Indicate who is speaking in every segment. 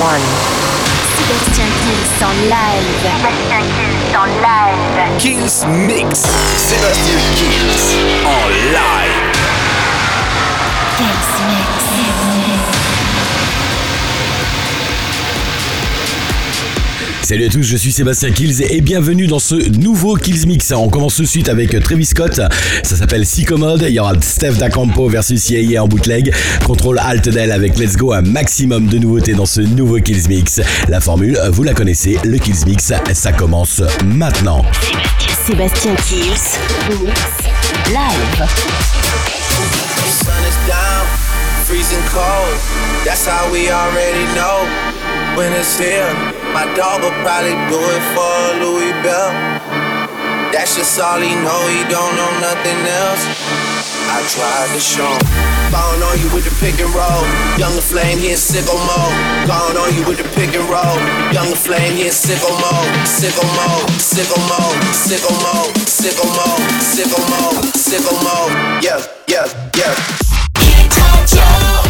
Speaker 1: one. Sébastien Kills en live. Sébastien Kills en live.
Speaker 2: Kills Mix. Sébastien Kills en live.
Speaker 1: Kills Mix.
Speaker 3: Salut à tous, je suis Sébastien Kills et bienvenue dans ce nouveau Kills Mix. On commence tout de suite avec Travis Scott, ça s'appelle Psychomode, il y aura Steph D'Acampo versus Yeye en bootleg, contrôle Alt Del avec Let's Go, un maximum de nouveautés dans ce nouveau Kills Mix. La formule, vous la connaissez, le Kills Mix, ça commence maintenant.
Speaker 1: Sébastien Kills live.
Speaker 4: sun is down, freezing cold. That's how we already know when it's here. My dog will probably do it for Louis Bell. That's just all he know, he don't know nothing else. I tried to show him. Falling on you with the pick and roll. Younger flame, he in sicko mode. Gone on you with the pick and roll. Younger flame, he in sicko mode. Sicko mode, sicko mode, sicko mode, sicko mode, sicko mode, mode. Yeah, yeah, yeah. Sicko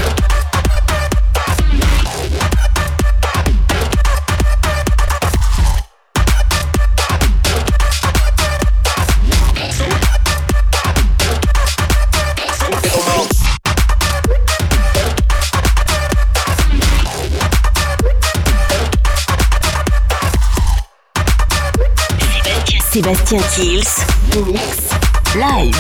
Speaker 1: Sébastien Kills Mix live.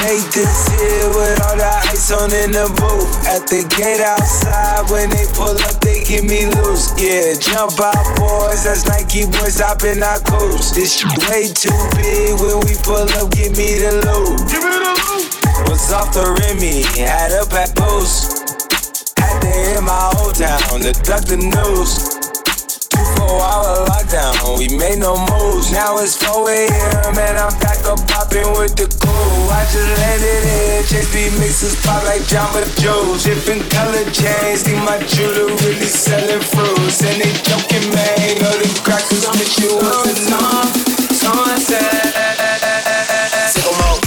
Speaker 4: Hate this year with all the ice on in the booth. At the gate outside, when they pull up, they give me loose. Yeah, jump out, boys. That's Nike boys hopping our coast. This shit way too big. When we pull up, give me the loot. Give me the loot. Was off the Remy, had up at Boost. Had to hit my old town to duck the news. Hour lockdown, we made no moves. Now it's 4 a.m. and I'm back up popping with the crew. I just landed in, JP mixes pop like Jamba Joe. Dripping color chains, see my jewelry really selling fruits. And they joking, man, know the crackers bitch you enough. Sunset. Mode. Sicko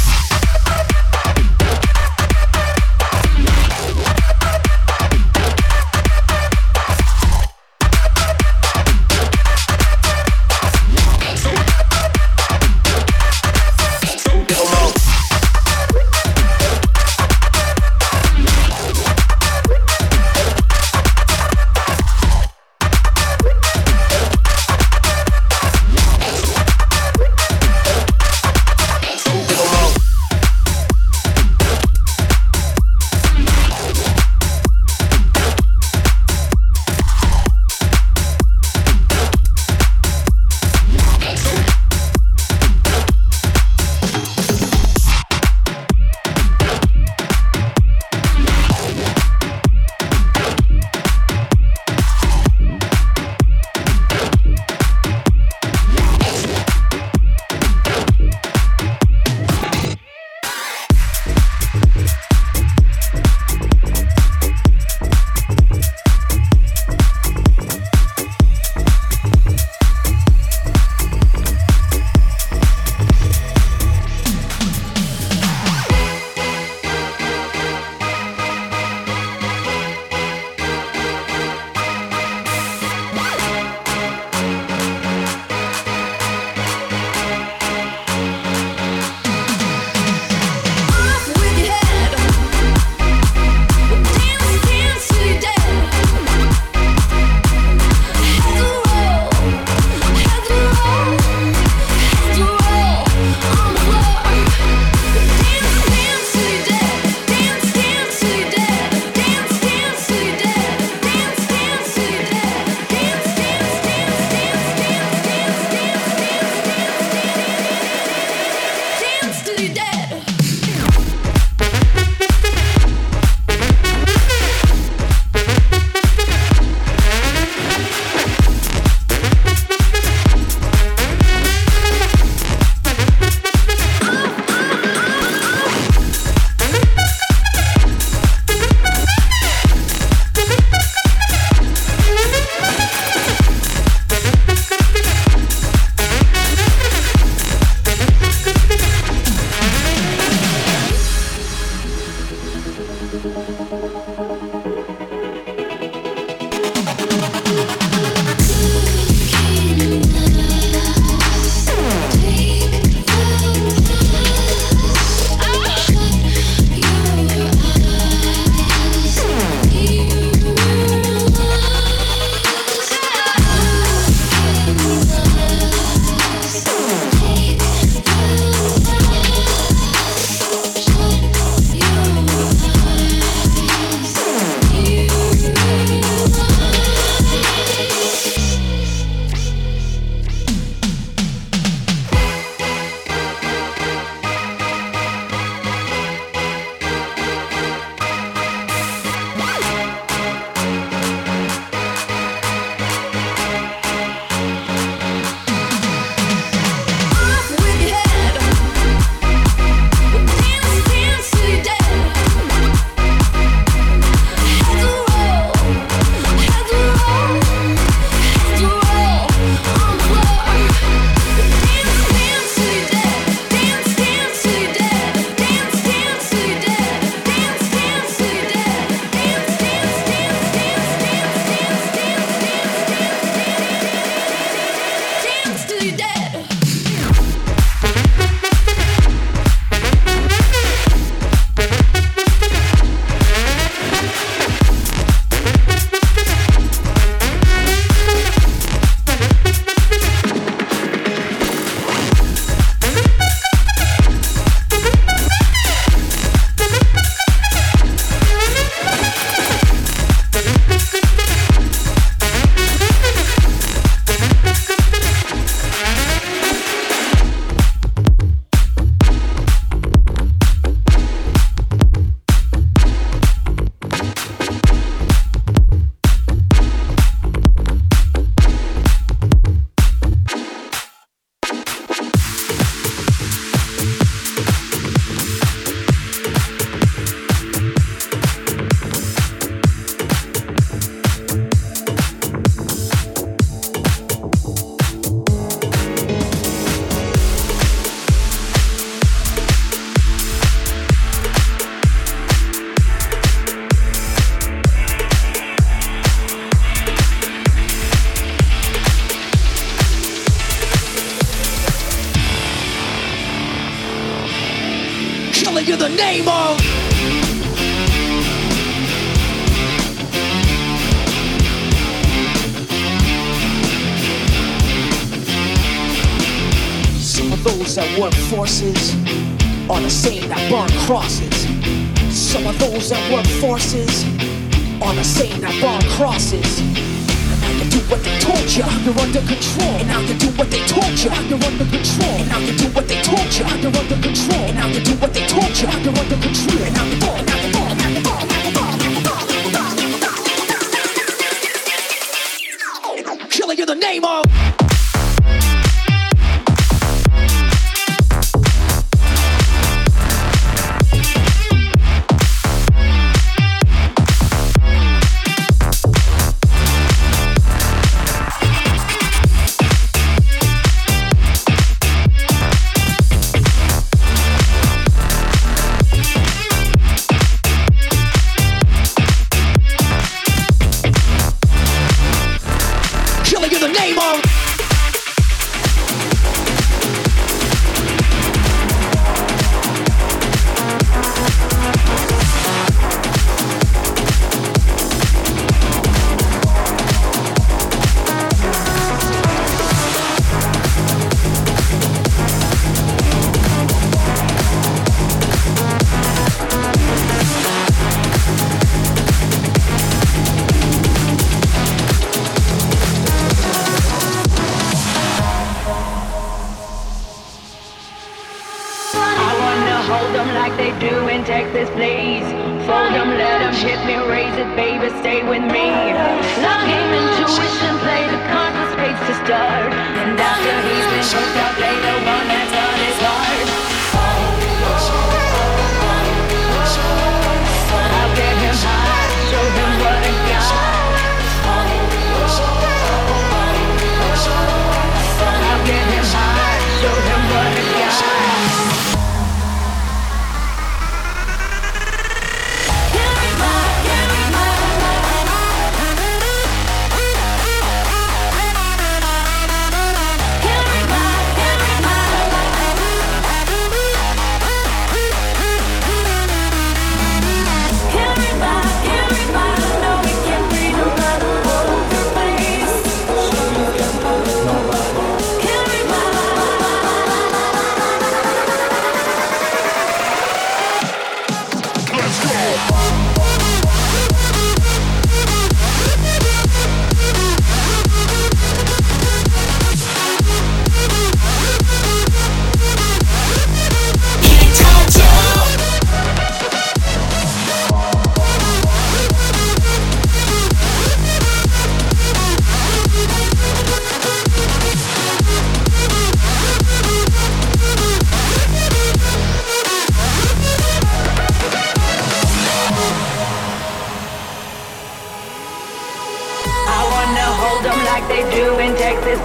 Speaker 5: crosses. And I can do what they told ya. You're under control. And I can do what they told ya. You're under control. And I can do what they told ya. You're under control. And I can do what they told ya. You're under control.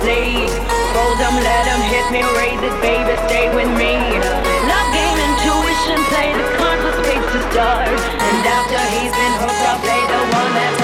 Speaker 6: please. Fold them, let them hit me, raise it, baby, stay with me. Love game, intuition, play the cards, conscious space to start. And after he's been hooked, I play the one that's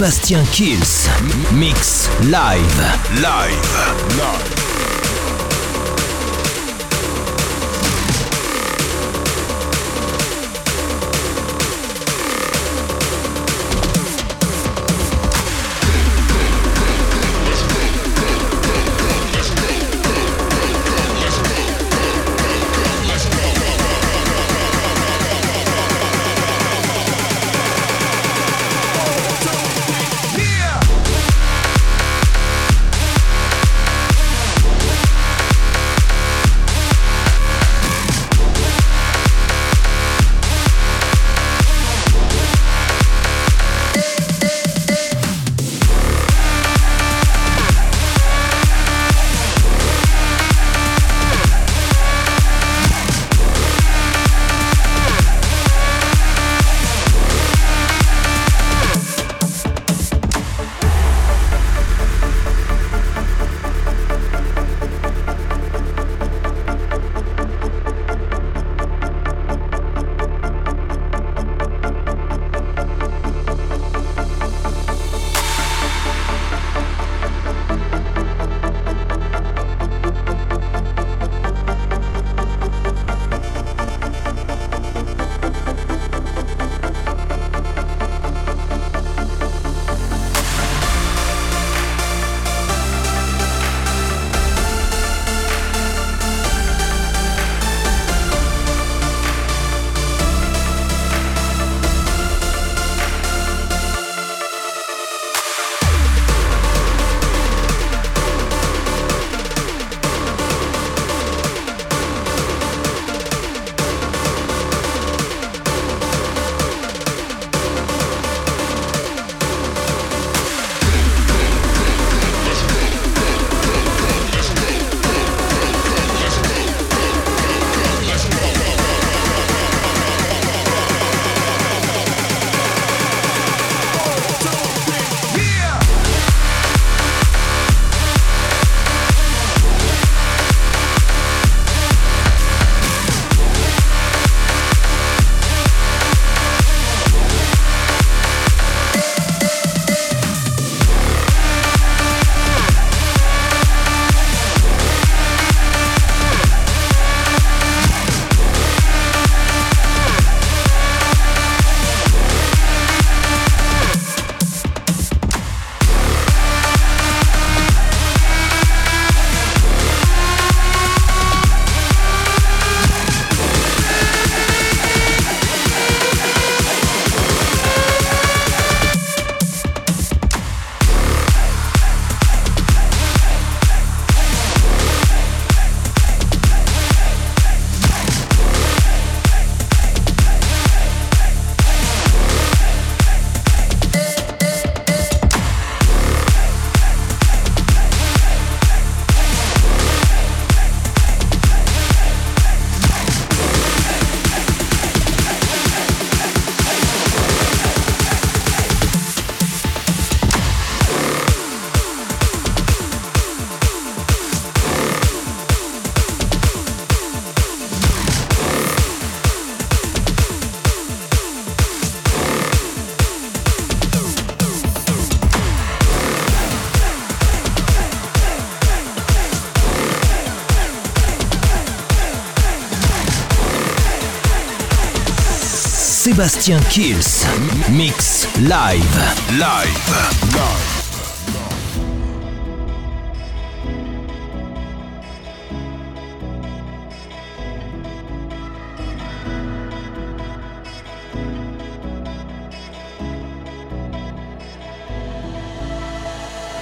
Speaker 2: Sébastien Kills. Mix live.
Speaker 7: Live. Live.
Speaker 2: Sébastien Kills. Mix live.
Speaker 7: Live. Live.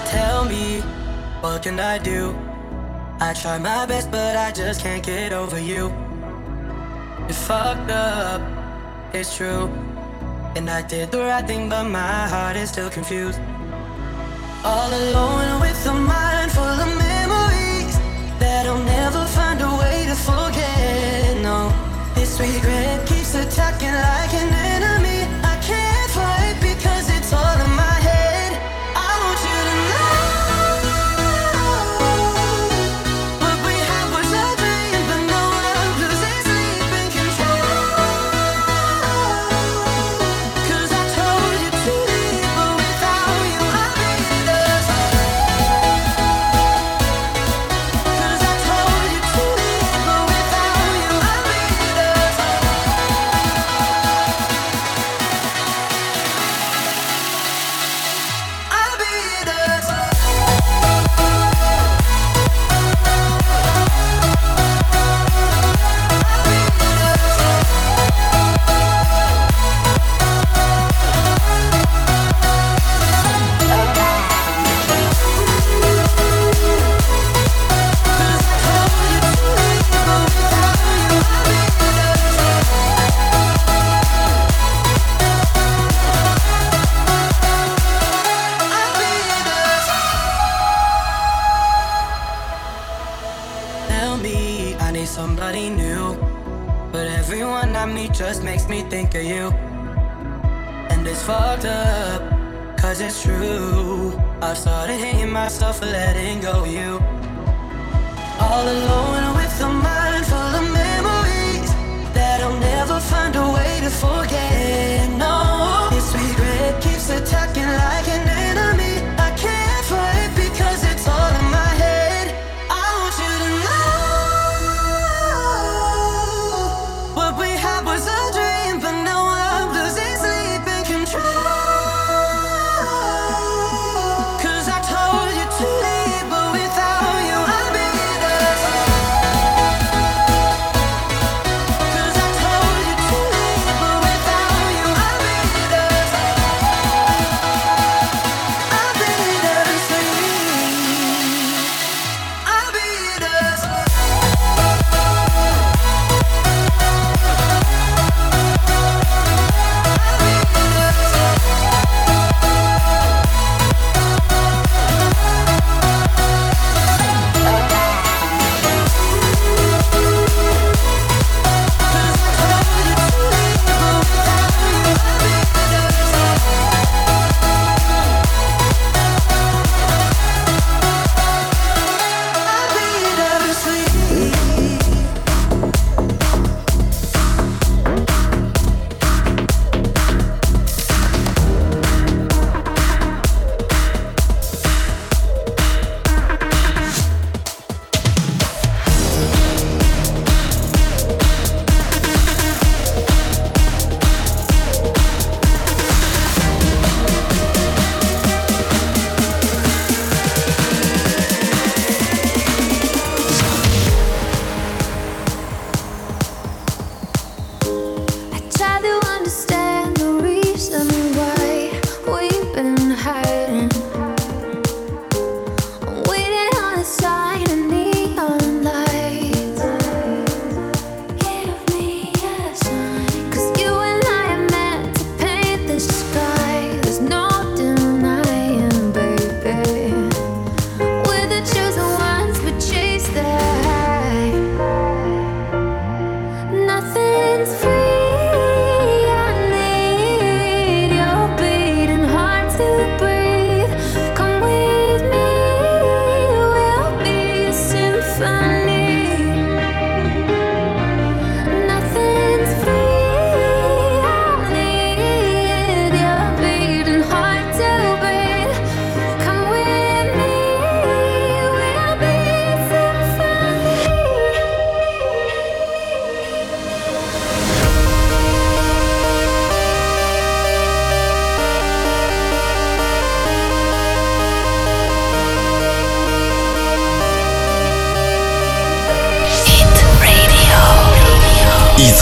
Speaker 8: Tell me, what can I do? I try my best, but I just can't get over you. You fucked up it's true. And I did the right thing, but my heart is still confused. All alone with a mind full of memories that I'll never find a way to forget. No, this regret keeps attacking like an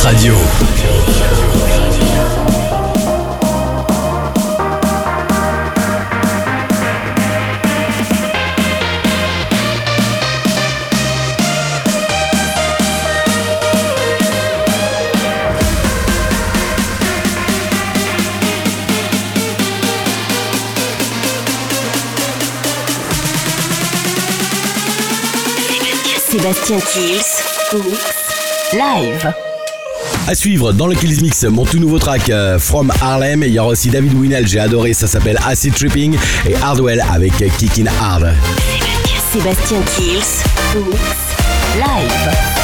Speaker 9: Radio.
Speaker 10: Sébastien Kills, Mix, Live.
Speaker 3: À suivre dans le Kills Mix, mon tout nouveau track euh, From Harlem. Il y aura aussi David Winnell, j'ai adoré, ça s'appelle Acid Tripping et Hardwell avec euh, Kickin' Hard.
Speaker 10: Sébastien Kills, live.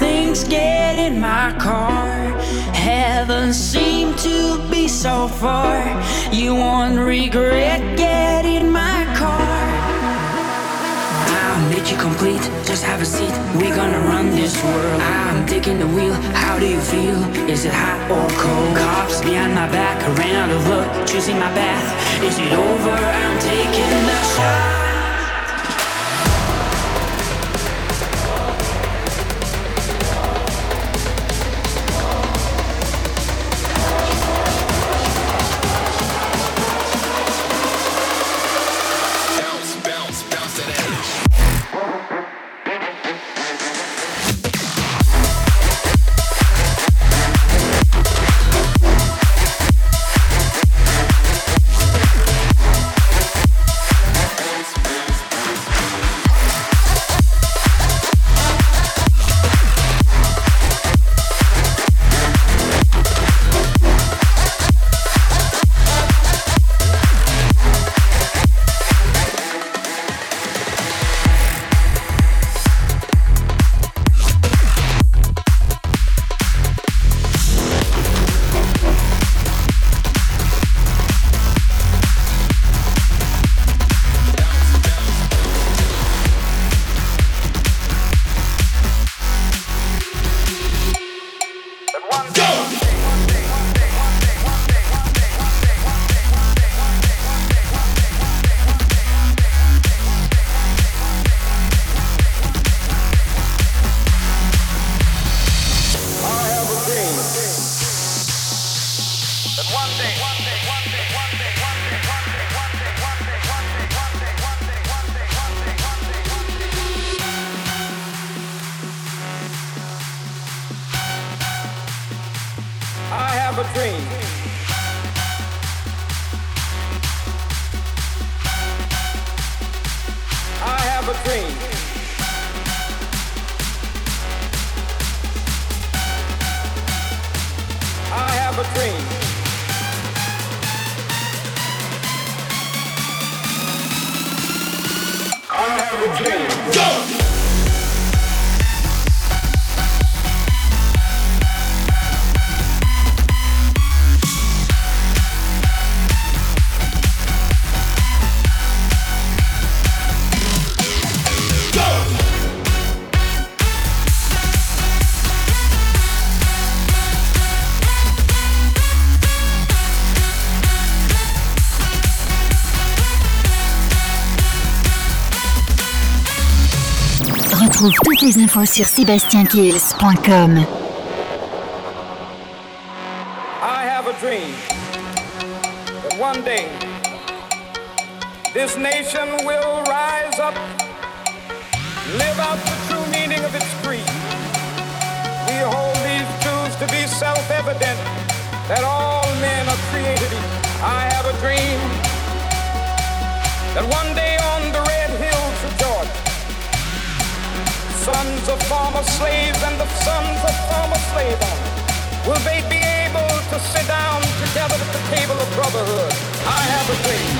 Speaker 5: Regret, get in my car. Heaven seems to be so far. You won't regret getting my car. I'll make you complete, just have a seat. We're gonna run this world. I'm taking the wheel, how do you feel? Is it hot or cold? Cops behind my back, ran out of luck, choosing my path. Is it over? I'm taking the shot.
Speaker 1: Infos sur sébastienKills.com.
Speaker 11: I have a dream that one day this nation will rise up, live out the true meaning of its creed. We hold these truths to be self-evident that all men are created equal. I have a dream that one day sons of former slaves and the sons of former slave owners will they be able to sit down together at the table of brotherhood. I have a dream.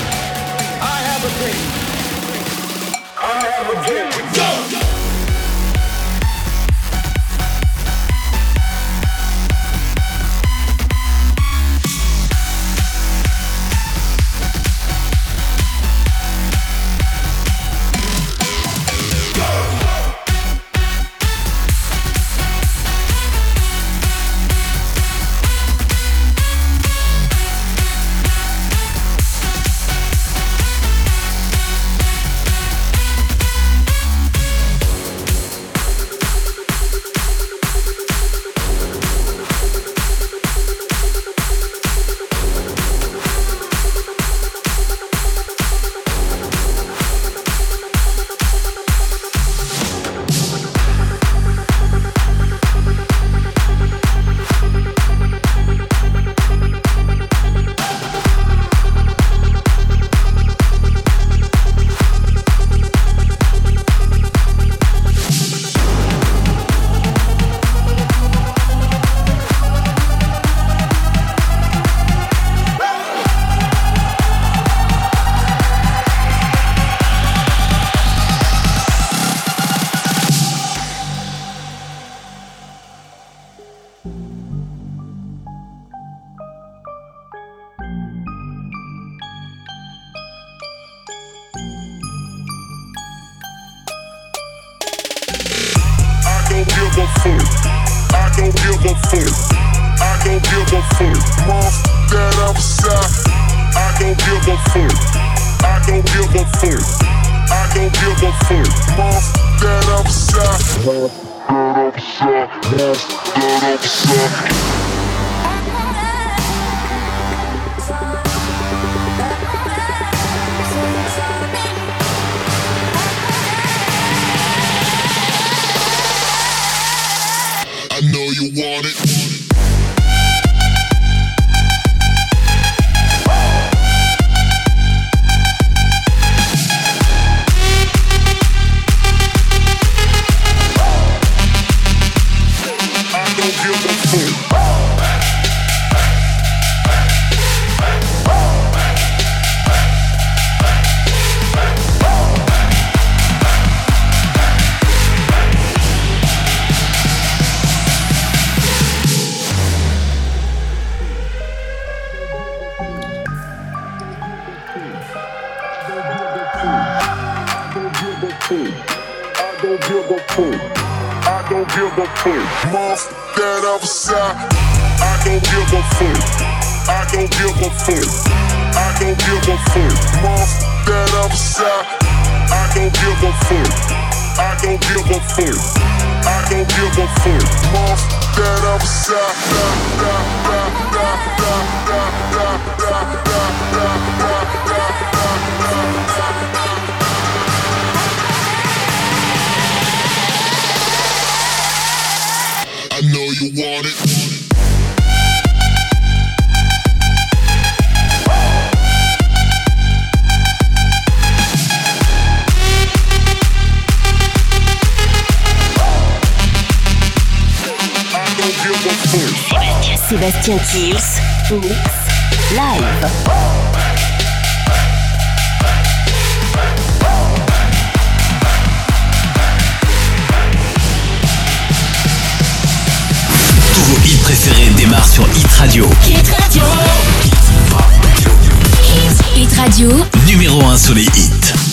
Speaker 11: I have a dream. I have a dream. Go!
Speaker 1: don't give
Speaker 7: a fuck. I don't give
Speaker 12: a fuck.
Speaker 13: I don't give a fuck. Muff that upside.
Speaker 14: Muff that upside. Muff that I'm upside. I know you want it. side. I don't give a fuck. I don't give a fuck. I don't give a fuck. Move that upside. I don't give a fuck. I don't give a fuck. I don't give a fuck. Move that upside. Da, da, da, da, da, da, da, da, da, da, da, da, da, da, da, da.
Speaker 13: Sébastien Kills, Mix, Live.
Speaker 7: Tous vos hits préférés démarrent sur Hit Radio.
Speaker 1: Hit Radio. Hit Radio.
Speaker 7: Numéro 1 sur les hits.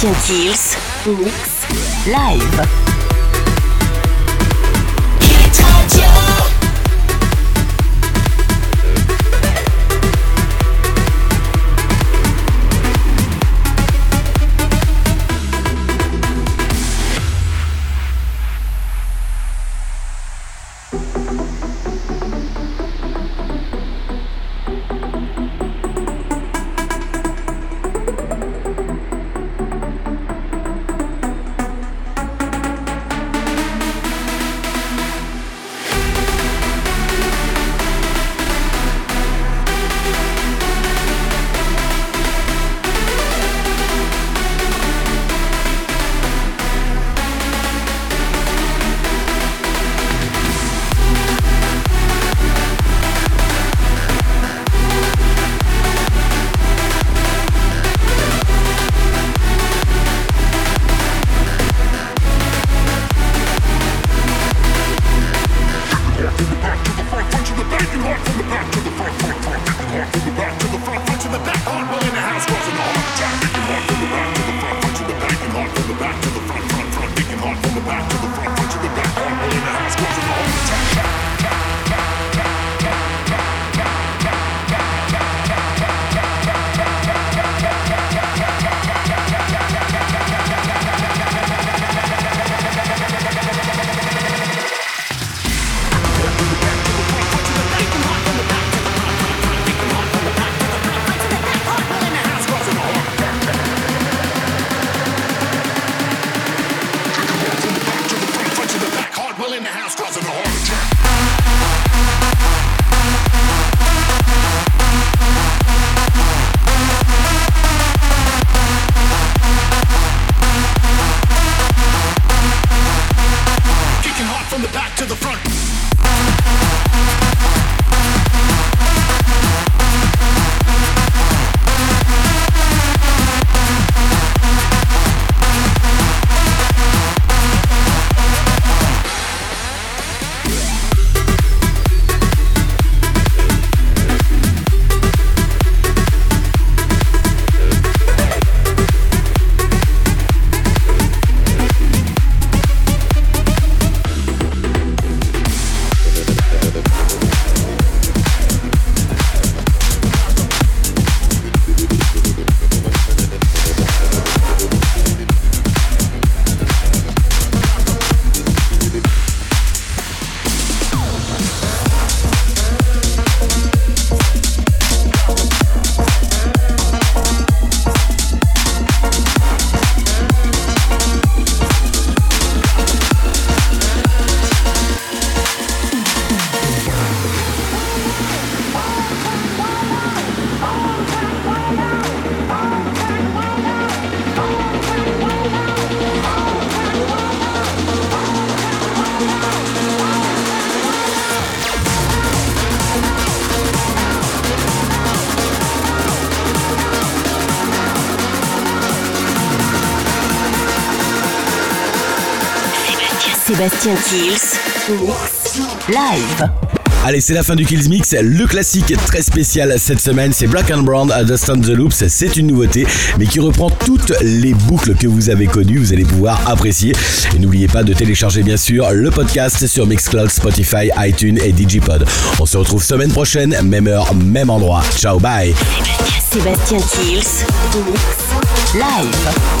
Speaker 15: Sébastien Kills, Mix, Live. back to the back. Sébastien Kills, Mix, Live. Allez, c'est la fin du Kills Mix. Le classique très spécial cette semaine, c'est Black and Brown à Dust on the Loops. C'est une nouveauté, mais qui reprend toutes les boucles que vous avez connues. Vous allez pouvoir apprécier. Et n'oubliez pas de télécharger, bien sûr, le podcast sur Mixcloud, Spotify, iTunes et Digipod. On se retrouve semaine prochaine, même heure, même endroit. Ciao, bye. Sébastien Kills, Mix,
Speaker 1: Live.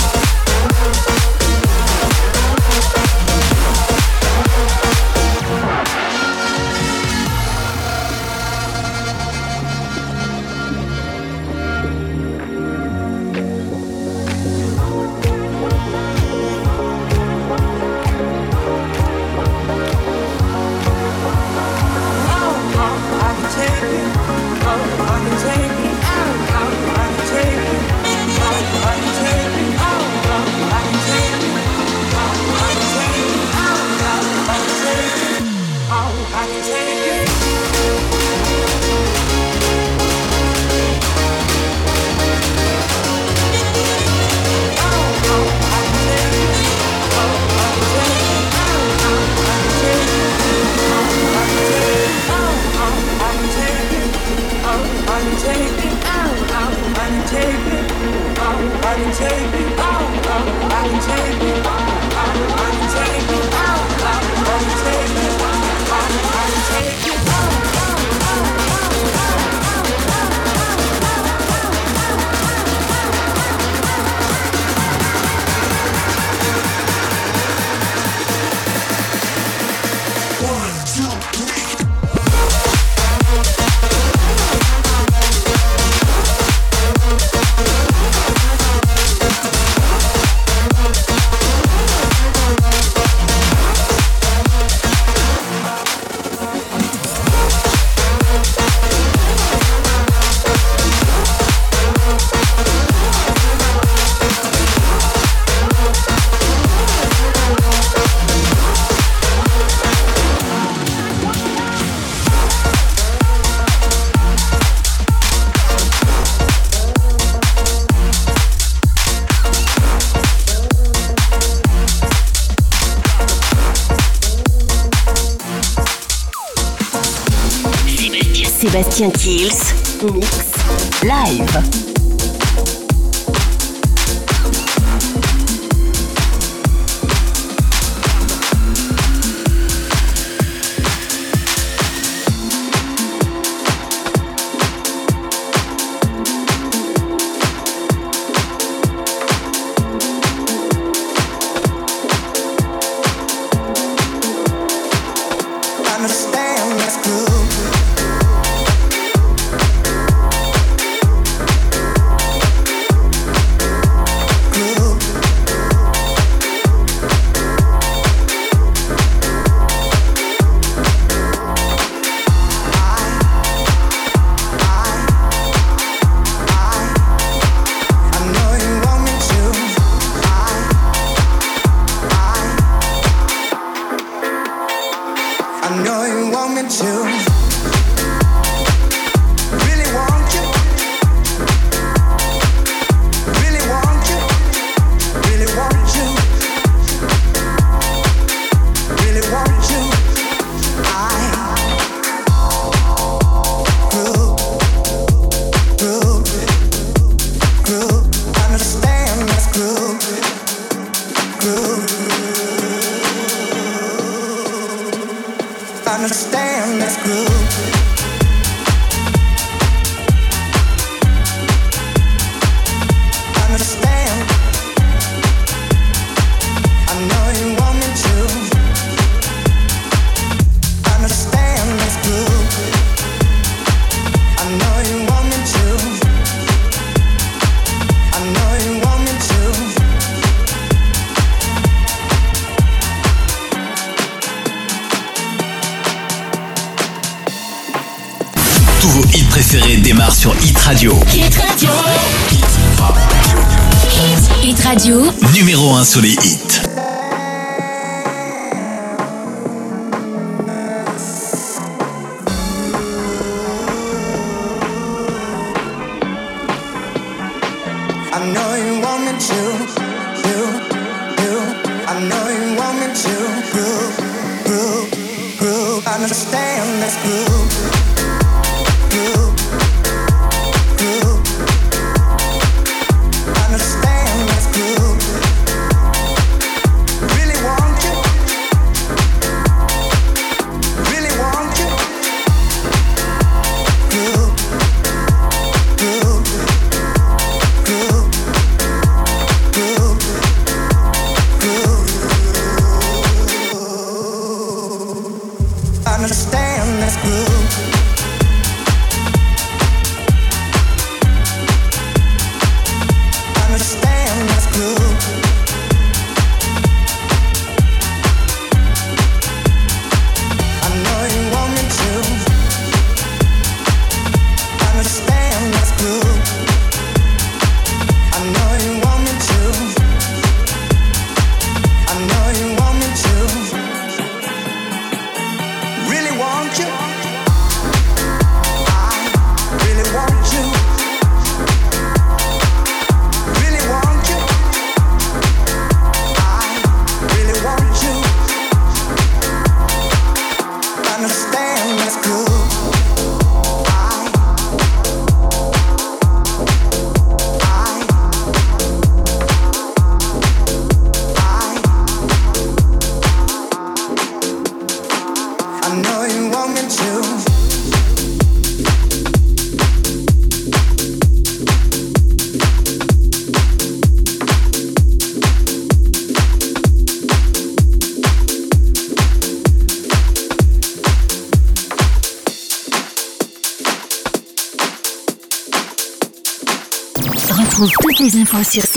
Speaker 1: Sur les hits.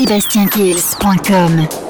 Speaker 1: SébastienKills.com